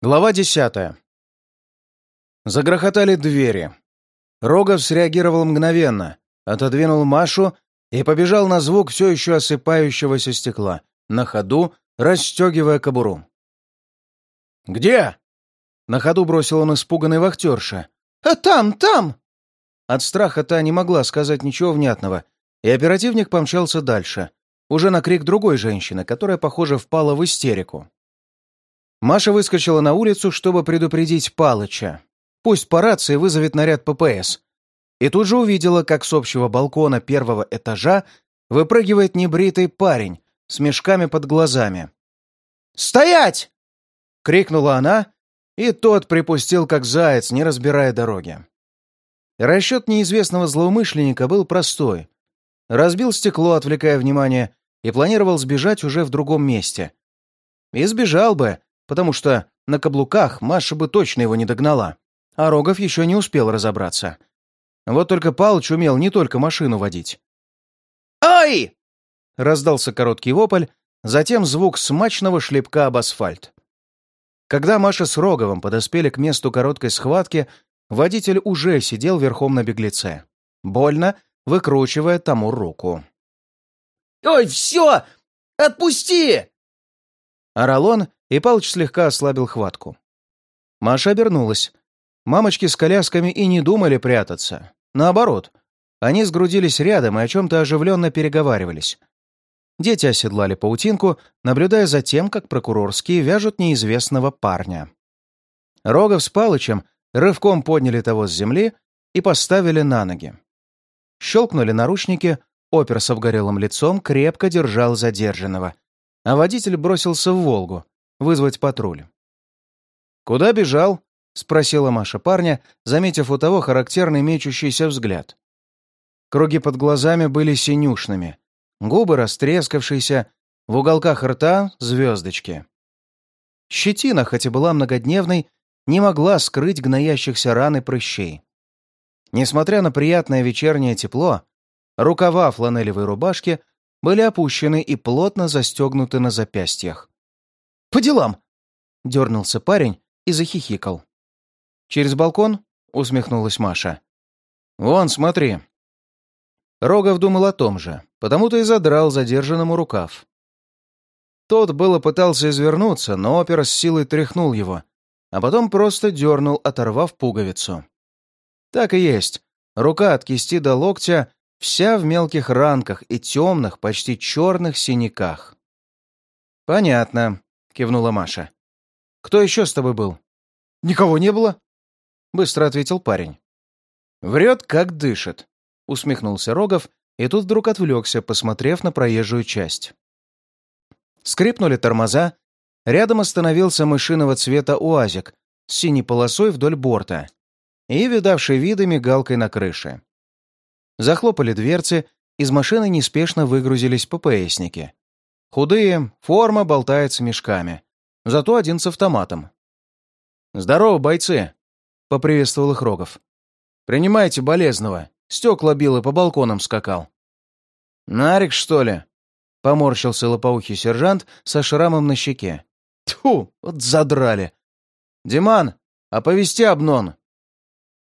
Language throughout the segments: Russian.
Глава десятая. Загрохотали двери. Рогов среагировал мгновенно, отодвинул Машу и побежал на звук все еще осыпающегося стекла, на ходу расстегивая кобуру. «Где?» На ходу бросил он испуганный вахтерша. «А там, там!» От страха та не могла сказать ничего внятного, и оперативник помчался дальше, уже на крик другой женщины, которая, похоже, впала в истерику. Маша выскочила на улицу, чтобы предупредить Палыча. Пусть по рации вызовет наряд ППС. И тут же увидела, как с общего балкона первого этажа выпрыгивает небритый парень с мешками под глазами. «Стоять!» — крикнула она, и тот припустил, как заяц, не разбирая дороги. Расчет неизвестного злоумышленника был простой. Разбил стекло, отвлекая внимание, и планировал сбежать уже в другом месте. И сбежал бы, потому что на каблуках Маша бы точно его не догнала, а Рогов еще не успел разобраться. Вот только Палыч умел не только машину водить. «Ай!» — раздался короткий вопль, затем звук смачного шлепка об асфальт. Когда Маша с Роговым подоспели к месту короткой схватки, водитель уже сидел верхом на беглеце, больно выкручивая тому руку. «Ой, все! Отпусти!» Орал он и Палыч слегка ослабил хватку. Маша обернулась. Мамочки с колясками и не думали прятаться. Наоборот, они сгрудились рядом и о чем-то оживленно переговаривались. Дети оседлали паутинку, наблюдая за тем, как прокурорские вяжут неизвестного парня. Рогов с Палычем рывком подняли того с земли и поставили на ноги. Щелкнули наручники, опер с обгорелым лицом крепко держал задержанного, а водитель бросился в «Волгу», вызвать патруль. «Куда бежал?» — спросила Маша парня, заметив у того характерный мечущийся взгляд. Круги под глазами были синюшными, губы растрескавшиеся, в уголках рта — звездочки. Щетина, хоть и была многодневной, не могла скрыть гноящихся ран и прыщей. Несмотря на приятное вечернее тепло, рукава фланелевой рубашки были опущены и плотно застегнуты на запястьях. По делам!» — дернулся парень и захихикал. «Через балкон?» — усмехнулась Маша. «Вон, смотри». Рогов думал о том же, потому-то и задрал задержанному рукав. Тот было пытался извернуться, но опер с силой тряхнул его, а потом просто дернул, оторвав пуговицу. Так и есть. Рука от кисти до локтя вся в мелких ранках и темных, почти черных синяках. «Понятно», кивнула Маша. «Кто еще с тобой был?» «Никого не было», — быстро ответил парень. «Врет, как дышит», — усмехнулся Рогов, и тут вдруг отвлекся, посмотрев на проезжую часть. Скрипнули тормоза, рядом остановился мышиного цвета УАЗик с синей полосой вдоль борта и видавший виды мигалкой на крыше. Захлопали дверцы, из машины неспешно выгрузились ППСники. Худые, форма болтается мешками. Зато один с автоматом. «Здорово, бойцы!» — поприветствовал их Рогов. «Принимайте болезного. Стекла бил и по балконам скакал». «Нарик, что ли?» — поморщился лопоухий сержант со шрамом на щеке. «Тьфу, вот задрали!» «Диман, оповести обнон!»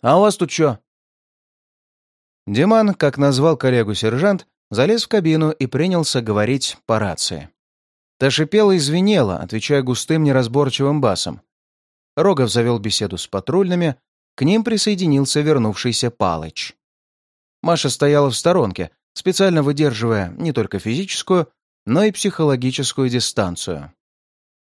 «А у вас тут что?» Диман, как назвал коллегу сержант, залез в кабину и принялся говорить по рации. Та шипела и звенела, отвечая густым неразборчивым басом. Рогов завел беседу с патрульными, к ним присоединился вернувшийся Палыч. Маша стояла в сторонке, специально выдерживая не только физическую, но и психологическую дистанцию.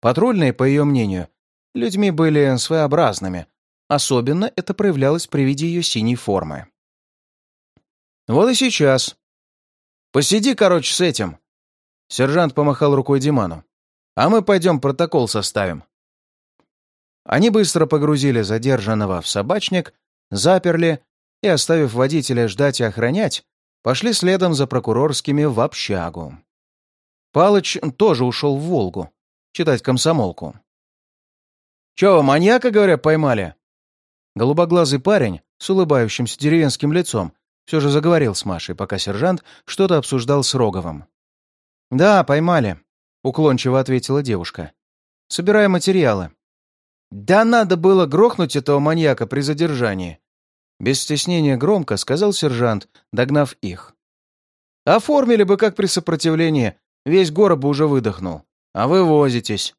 Патрульные, по ее мнению, людьми были своеобразными, особенно это проявлялось при виде ее синей формы. Вот и сейчас Посиди, короче, с этим. Сержант помахал рукой Диману. А мы пойдем протокол составим. Они быстро погрузили задержанного в собачник, заперли и, оставив водителя ждать и охранять, пошли следом за прокурорскими в общагу. Палыч тоже ушел в Волгу, читать комсомолку. «Чего, маньяка, говорят, поймали?» Голубоглазый парень с улыбающимся деревенским лицом все же заговорил с Машей, пока сержант что-то обсуждал с Роговым. «Да, поймали», — уклончиво ответила девушка. «Собираем материалы». «Да надо было грохнуть этого маньяка при задержании!» Без стеснения громко сказал сержант, догнав их. «Оформили бы как при сопротивлении, весь город бы уже выдохнул. А вы возитесь».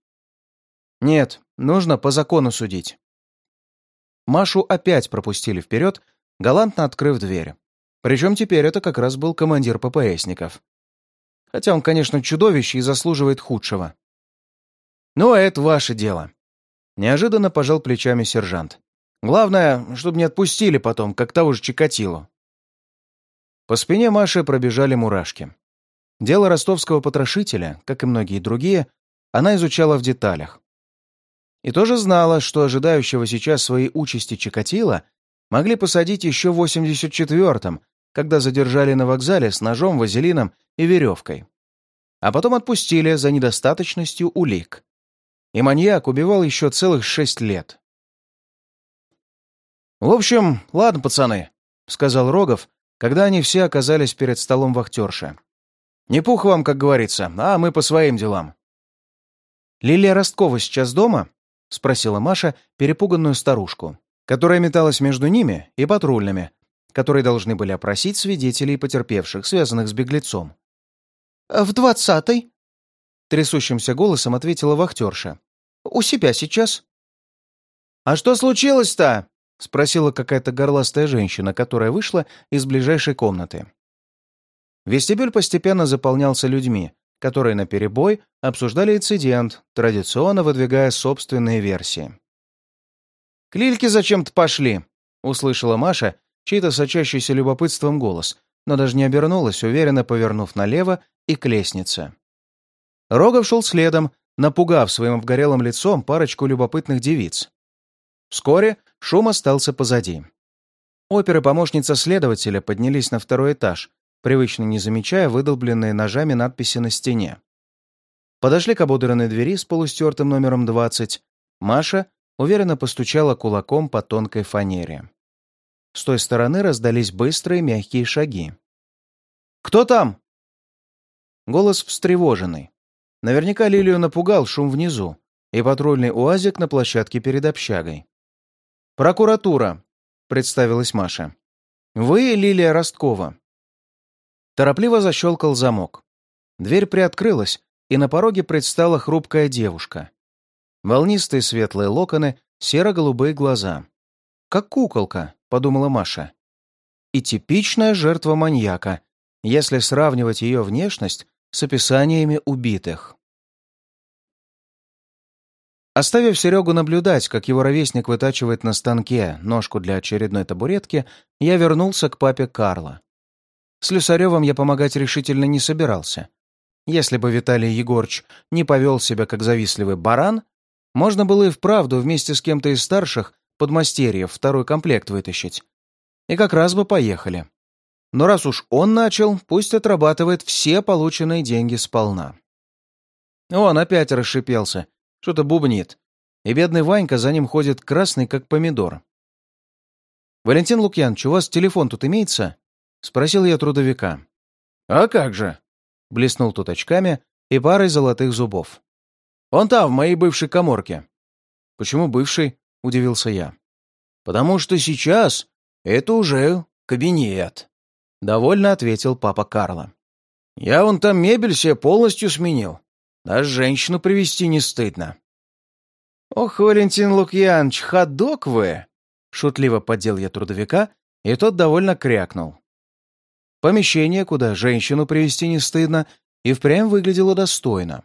«Нет, нужно по закону судить». Машу опять пропустили вперед, галантно открыв дверь. Причем теперь это как раз был командир ППСников. Хотя он, конечно, чудовище и заслуживает худшего. «Ну, это ваше дело», — неожиданно пожал плечами сержант. «Главное, чтобы не отпустили потом, как того же Чикатило». По спине Маши пробежали мурашки. Дело ростовского потрошителя, как и многие другие, она изучала в деталях. И тоже знала, что ожидающего сейчас своей участи Чикатило могли посадить еще в 84-м, когда задержали на вокзале с ножом, вазелином и веревкой. А потом отпустили за недостаточностью улик. И маньяк убивал еще целых шесть лет. «В общем, ладно, пацаны», — сказал Рогов, когда они все оказались перед столом вахтерши. «Не пух вам, как говорится, а мы по своим делам». «Лилия Росткова сейчас дома?» — спросила Маша перепуганную старушку, которая металась между ними и патрульными, которые должны были опросить свидетелей потерпевших, связанных с беглецом. «В двадцатой?» — трясущимся голосом ответила вахтерша. «У себя сейчас». «А что случилось-то?» — спросила какая-то горластая женщина, которая вышла из ближайшей комнаты. Вестибюль постепенно заполнялся людьми, которые наперебой обсуждали инцидент, традиционно выдвигая собственные версии. «К Лильке зачем-то пошли», — услышала Маша чей-то сочащийся любопытством голос, но даже не обернулась, уверенно повернув налево и к лестнице. Рогов шел следом, напугав своим обгорелым лицом парочку любопытных девиц. Вскоре шум остался позади. Опер и помощница следователя поднялись на второй этаж, привычно не замечая выдолбленные ножами надписи на стене. Подошли к ободранной двери с полустертым номером 20. Маша уверенно постучала кулаком по тонкой фанере. С той стороны раздались быстрые мягкие шаги. «Кто там?» Голос встревоженный. Наверняка Лилию напугал шум внизу и патрульный уазик на площадке перед общагой. «Прокуратура», — представилась Маша. «Вы Лилия Росткова». Торопливо защелкал замок. Дверь приоткрылась, и на пороге предстала хрупкая девушка. Волнистые светлые локоны, серо-голубые глаза. Как куколка, подумала Маша. И типичная жертва маньяка, если сравнивать ее внешность с описаниями убитых. Оставив Серегу наблюдать, как его ровесник вытачивает на станке ножку для очередной табуретки, я вернулся к папе Карла. С Люсаревым я помогать решительно не собирался. Если бы Виталий Егорч не повел себя как завистливый баран, можно было и вправду вместе с кем-то из старших подмастерьев второй комплект вытащить. И как раз бы поехали. Но раз уж он начал, пусть отрабатывает все полученные деньги сполна. Он опять расшипелся, что-то бубнит. И бедный Ванька за ним ходит красный, как помидор. «Валентин Лукьянович, у вас телефон тут имеется?» — спросил я трудовика. «А как же?» — блеснул тут очками и парой золотых зубов. «Он там, в моей бывшей коморке». «Почему бывший?» — удивился я. «Потому что сейчас это уже кабинет», — довольно ответил папа Карло. «Я вон там мебель себе полностью сменил. Даже женщину привести не стыдно». «Ох, Валентин Лукьянович, ходок вы!» Шутливо поддел я трудовика, и тот довольно крякнул. Помещение, куда женщину привести не стыдно, и впрямь выглядело достойно.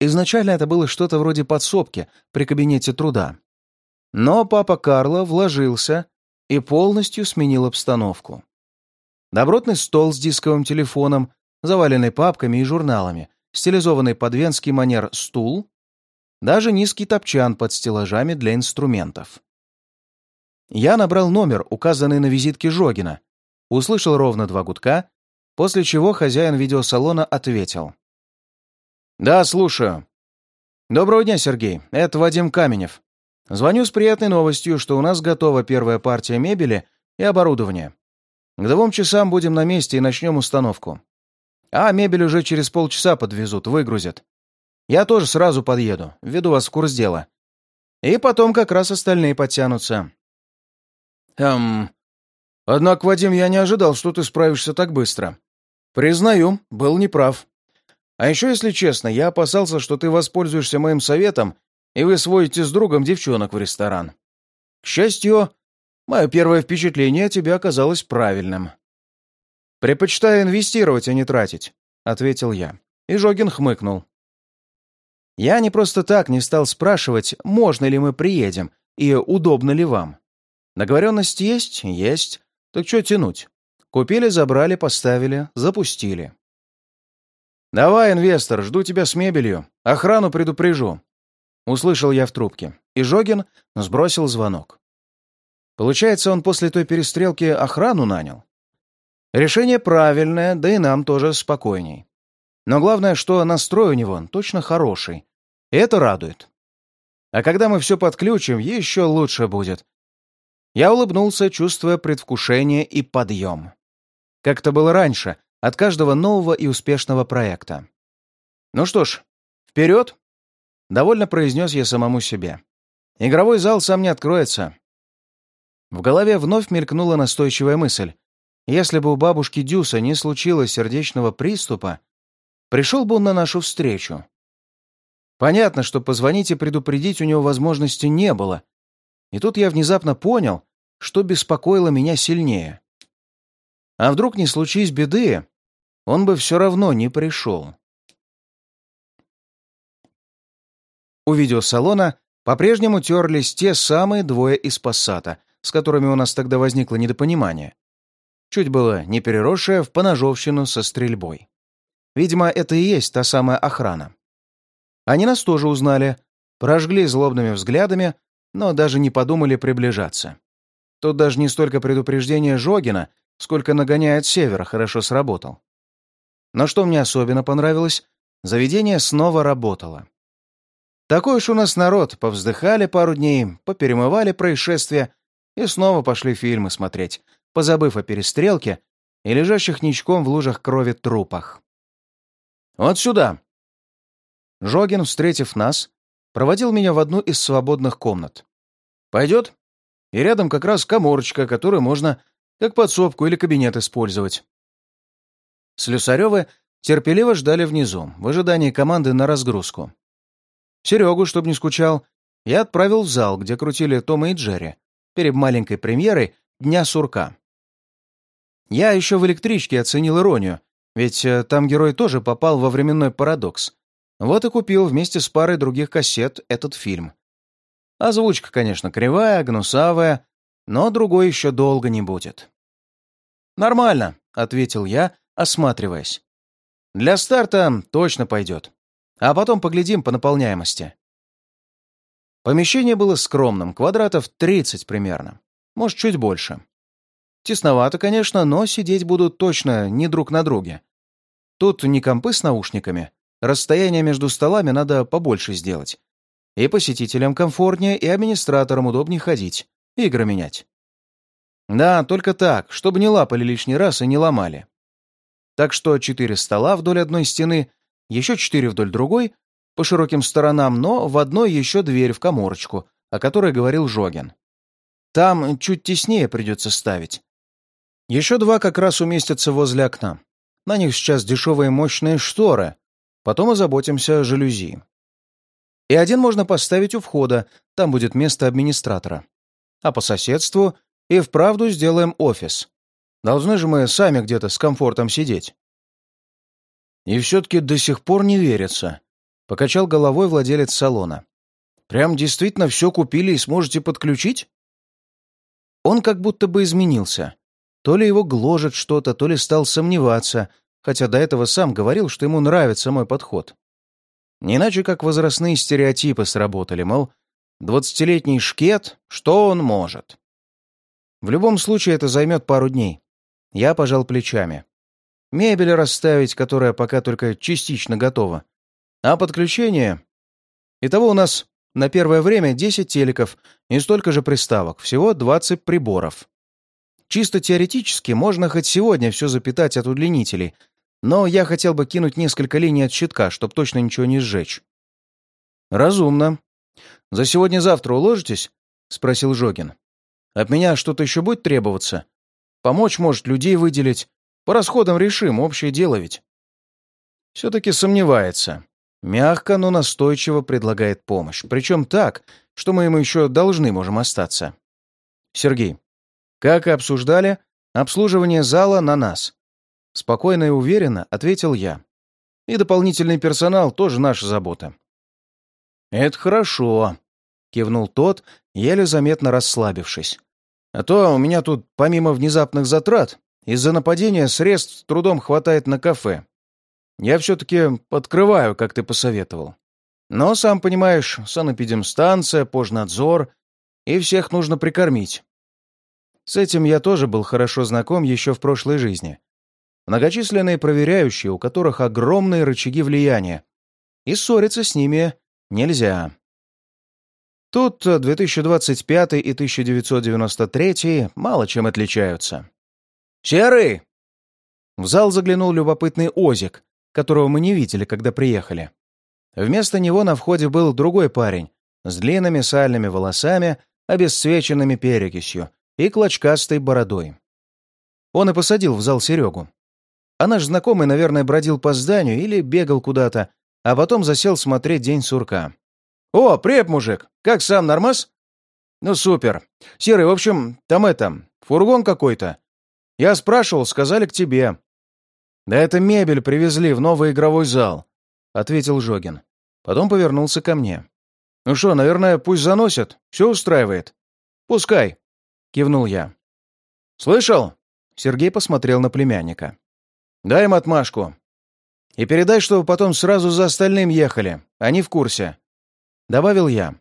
Изначально это было что-то вроде подсобки при кабинете труда. Но папа Карло вложился и полностью сменил обстановку. Добротный стол с дисковым телефоном, заваленный папками и журналами, стилизованный под венский манер стул, даже низкий топчан под стеллажами для инструментов. Я набрал номер, указанный на визитке Жогина, услышал ровно два гудка, после чего хозяин видеосалона ответил. «Да, слушаю. Доброго дня, Сергей. Это Вадим Каменев. Звоню с приятной новостью, что у нас готова первая партия мебели и оборудования. К двум часам будем на месте и начнем установку. А мебель уже через полчаса подвезут, выгрузят. Я тоже сразу подъеду, введу вас в курс дела. И потом как раз остальные подтянутся. Эм... Однако, Вадим, я не ожидал, что ты справишься так быстро. Признаю, был неправ. А еще, если честно, я опасался, что ты воспользуешься моим советом, и вы сводите с другом девчонок в ресторан. К счастью, мое первое впечатление о тебе оказалось правильным. «Предпочитаю инвестировать, а не тратить», — ответил я. И Жогин хмыкнул. Я не просто так не стал спрашивать, можно ли мы приедем и удобно ли вам. Договоренность есть? Есть. Так что тянуть? Купили, забрали, поставили, запустили. «Давай, инвестор, жду тебя с мебелью. Охрану предупрежу». Услышал я в трубке, и Жогин сбросил звонок. Получается, он после той перестрелки охрану нанял? Решение правильное, да и нам тоже спокойней. Но главное, что настрой у него точно хороший. И это радует. А когда мы все подключим, еще лучше будет. Я улыбнулся, чувствуя предвкушение и подъем. Как это было раньше, от каждого нового и успешного проекта. Ну что ж, вперед! Довольно произнес я самому себе. Игровой зал сам не откроется. В голове вновь мелькнула настойчивая мысль. Если бы у бабушки Дюса не случилось сердечного приступа, пришел бы он на нашу встречу. Понятно, что позвонить и предупредить у него возможности не было. И тут я внезапно понял, что беспокоило меня сильнее. А вдруг не случись беды, он бы все равно не пришел. У видеосалона по-прежнему терлись те самые двое из пассата, с которыми у нас тогда возникло недопонимание. Чуть было не переросшее в поножовщину со стрельбой. Видимо, это и есть та самая охрана. Они нас тоже узнали, прожгли злобными взглядами, но даже не подумали приближаться. Тут даже не столько предупреждение Жогина, сколько нагоняет севера хорошо сработал. Но что мне особенно понравилось, заведение снова работало. Такой уж у нас народ, повздыхали пару дней, поперемывали происшествия и снова пошли фильмы смотреть, позабыв о перестрелке и лежащих ничком в лужах крови трупах. «Вот сюда!» Жогин, встретив нас, проводил меня в одну из свободных комнат. «Пойдет?» И рядом как раз коморочка, которую можно как подсобку или кабинет использовать. Слюсаревы терпеливо ждали внизу, в ожидании команды на разгрузку. Серегу, чтобы не скучал, я отправил в зал, где крутили Тома и Джерри, перед маленькой премьерой «Дня сурка». Я еще в электричке оценил иронию, ведь э, там герой тоже попал во временной парадокс. Вот и купил вместе с парой других кассет этот фильм. Озвучка, конечно, кривая, гнусавая, но другой еще долго не будет. «Нормально», — ответил я, осматриваясь. «Для старта точно пойдет. А потом поглядим по наполняемости». Помещение было скромным, квадратов 30 примерно. Может, чуть больше. Тесновато, конечно, но сидеть будут точно не друг на друге. Тут не компы с наушниками. Расстояние между столами надо побольше сделать. И посетителям комфортнее, и администраторам удобнее ходить, игры менять. Да, только так, чтобы не лапали лишний раз и не ломали. Так что четыре стола вдоль одной стены, еще четыре вдоль другой, по широким сторонам, но в одной еще дверь в коморочку, о которой говорил Жогин. Там чуть теснее придется ставить. Еще два как раз уместятся возле окна. На них сейчас дешевые мощные шторы. Потом озаботимся о жалюзи. И один можно поставить у входа, там будет место администратора. А по соседству и вправду сделаем офис. Должны же мы сами где-то с комфортом сидеть. И все-таки до сих пор не верится. Покачал головой владелец салона. Прям действительно все купили и сможете подключить? Он как будто бы изменился. То ли его гложет что-то, то ли стал сомневаться, хотя до этого сам говорил, что ему нравится мой подход. Не иначе как возрастные стереотипы сработали, мол, двадцатилетний шкет, что он может? В любом случае это займет пару дней. Я пожал плечами. Мебель расставить, которая пока только частично готова. А подключение... Итого у нас на первое время 10 телеков и столько же приставок, всего 20 приборов. Чисто теоретически можно хоть сегодня все запитать от удлинителей, но я хотел бы кинуть несколько линий от щитка, чтобы точно ничего не сжечь. Разумно. «За сегодня-завтра уложитесь?» — спросил Жогин. «От меня что-то еще будет требоваться? Помочь, может, людей выделить? По расходам решим, общее дело ведь». Все-таки сомневается. Мягко, но настойчиво предлагает помощь. Причем так, что мы ему еще должны можем остаться. Сергей, как и обсуждали, обслуживание зала на нас. Спокойно и уверенно ответил я. И дополнительный персонал тоже наша забота. «Это хорошо», — кивнул тот, еле заметно расслабившись. «А то у меня тут, помимо внезапных затрат, из-за нападения средств с трудом хватает на кафе. Я все-таки подкрываю, как ты посоветовал. Но, сам понимаешь, санэпидемстанция, пожнадзор, и всех нужно прикормить. С этим я тоже был хорошо знаком еще в прошлой жизни. Многочисленные проверяющие, у которых огромные рычаги влияния, и ссориться с ними нельзя. Тут 2025 и 1993 мало чем отличаются. «Серый!» В зал заглянул любопытный Озик, которого мы не видели, когда приехали. Вместо него на входе был другой парень с длинными сальными волосами, обесцвеченными перекисью и клочкастой бородой. Он и посадил в зал Серегу. А наш знакомый, наверное, бродил по зданию или бегал куда-то, а потом засел смотреть День сурка. «О, привет, мужик! Как сам, нормас?» «Ну, супер. Серый, в общем, там это, фургон какой-то. Я спрашивал, сказали к тебе. «Да это мебель привезли в новый игровой зал», — ответил Жогин. Потом повернулся ко мне. «Ну что, наверное, пусть заносят. Все устраивает». «Пускай», — кивнул я. «Слышал?» — Сергей посмотрел на племянника. «Дай им отмашку. И передай, чтобы потом сразу за остальным ехали. Они в курсе». Добавил я.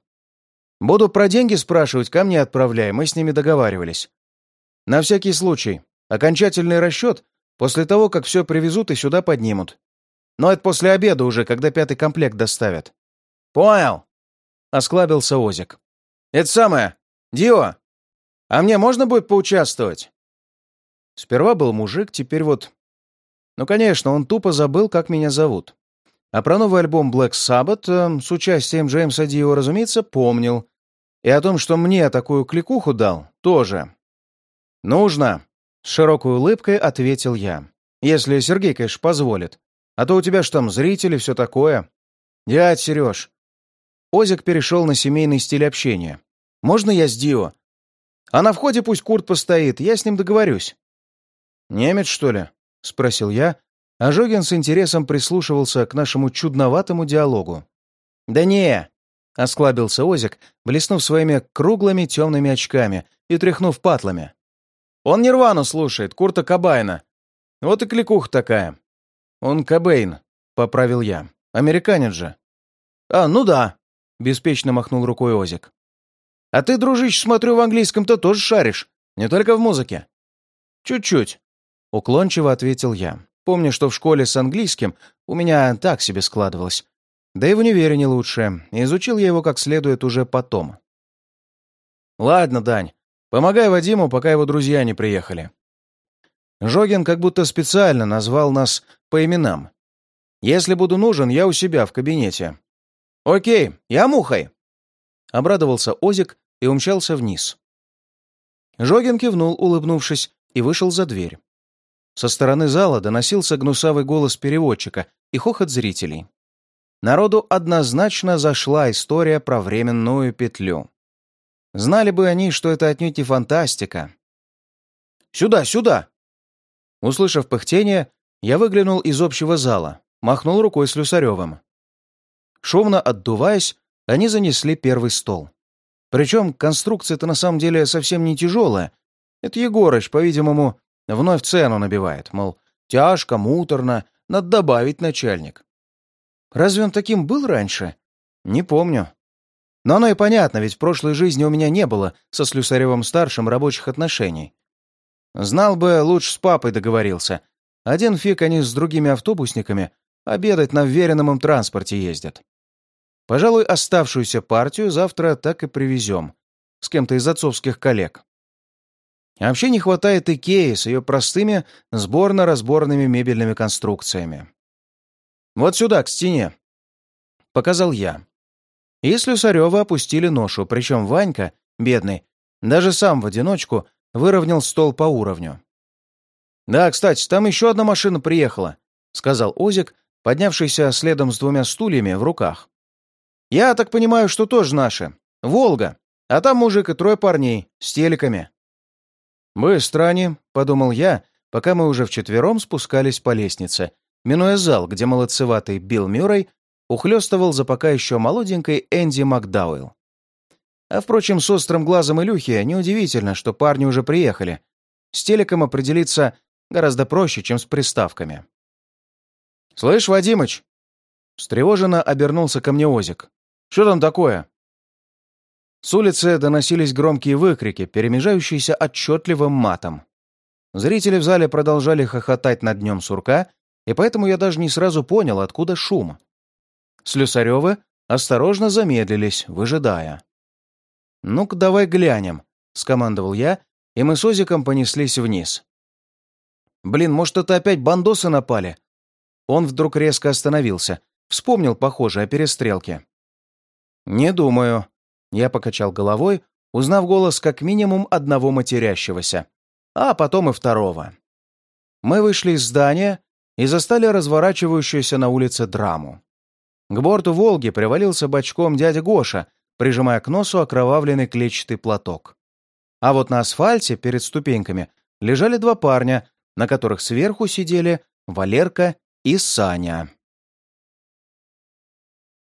«Буду про деньги спрашивать, ко мне отправляй, мы с ними договаривались. На всякий случай. Окончательный расчет После того, как все привезут и сюда поднимут. Но это после обеда уже, когда пятый комплект доставят. Понял. Осклабился Озик. Это самое. Дио, а мне можно будет поучаствовать? Сперва был мужик, теперь вот... Ну, конечно, он тупо забыл, как меня зовут. А про новый альбом Black Sabbath э, с участием Джеймса Дио, разумеется, помнил. И о том, что мне такую кликуху дал, тоже. «Нужно!» С широкой улыбкой ответил я. «Если Сергей, конечно, позволит. А то у тебя ж там зрители, все такое». «Дядь Сереж». Озик перешел на семейный стиль общения. «Можно я с Дио? А на входе пусть Курт постоит, я с ним договорюсь». «Немец, что ли?» — спросил я, а Жогин с интересом прислушивался к нашему чудноватому диалогу. «Да не!» — осклабился Озик, блеснув своими круглыми темными очками и тряхнув патлами. Он Нирвану слушает, Курта Кобайна. Вот и кликуха такая. Он Кобейн, поправил я. Американец же. А, ну да, беспечно махнул рукой Озик. А ты, дружище, смотрю, в английском-то тоже шаришь, не только в музыке. Чуть-чуть, уклончиво ответил я. Помню, что в школе с английским у меня так себе складывалось. Да и в универе не лучше. Изучил я его как следует уже потом. Ладно, Дань, Помогай Вадиму, пока его друзья не приехали». Жогин как будто специально назвал нас по именам. «Если буду нужен, я у себя в кабинете». «Окей, я мухой!» Обрадовался Озик и умчался вниз. Жогин кивнул, улыбнувшись, и вышел за дверь. Со стороны зала доносился гнусавый голос переводчика и хохот зрителей. Народу однозначно зашла история про временную петлю. Знали бы они, что это отнюдь не фантастика. «Сюда, сюда!» Услышав пыхтение, я выглянул из общего зала, махнул рукой с Люсаревым. Шумно отдуваясь, они занесли первый стол. Причем конструкция-то на самом деле совсем не тяжелая. Это Егорыч, по-видимому, вновь цену набивает, мол, тяжко, муторно, надо добавить начальник. Разве он таким был раньше? Не помню. Но оно и понятно, ведь в прошлой жизни у меня не было со Слюсаревым-старшим рабочих отношений. Знал бы, лучше с папой договорился. Один фиг они с другими автобусниками обедать на вверенном им транспорте ездят. Пожалуй, оставшуюся партию завтра так и привезем. С кем-то из отцовских коллег. А вообще не хватает Икеи с ее простыми сборно-разборными мебельными конструкциями. «Вот сюда, к стене», — показал я. И Слюсарева опустили ношу, причем Ванька, бедный, даже сам в одиночку выровнял стол по уровню. «Да, кстати, там еще одна машина приехала», — сказал Озик, поднявшийся следом с двумя стульями в руках. «Я так понимаю, что тоже наши. Волга. А там мужик и трое парней с телеками». «Быстро они», — подумал я, пока мы уже вчетвером спускались по лестнице, минуя зал, где молодцеватый Билл Мюррей ухлёстывал за пока еще молоденькой Энди Макдауэлл. А, впрочем, с острым глазом Илюхи неудивительно, что парни уже приехали. С телеком определиться гораздо проще, чем с приставками. «Слышь, Вадимыч!» Встревоженно обернулся ко мне Озик. «Что там такое?» С улицы доносились громкие выкрики, перемежающиеся отчетливым матом. Зрители в зале продолжали хохотать над днем сурка, и поэтому я даже не сразу понял, откуда шум. Слюсаревы осторожно замедлились, выжидая. «Ну-ка, давай глянем», — скомандовал я, и мы с Озиком понеслись вниз. «Блин, может, это опять бандосы напали?» Он вдруг резко остановился, вспомнил, похоже, о перестрелке. «Не думаю», — я покачал головой, узнав голос как минимум одного матерящегося, а потом и второго. Мы вышли из здания и застали разворачивающуюся на улице драму. К борту «Волги» привалился бочком дядя Гоша прижимая к носу окровавленный клетчатый платок. А вот на асфальте перед ступеньками лежали два парня, на которых сверху сидели Валерка и Саня.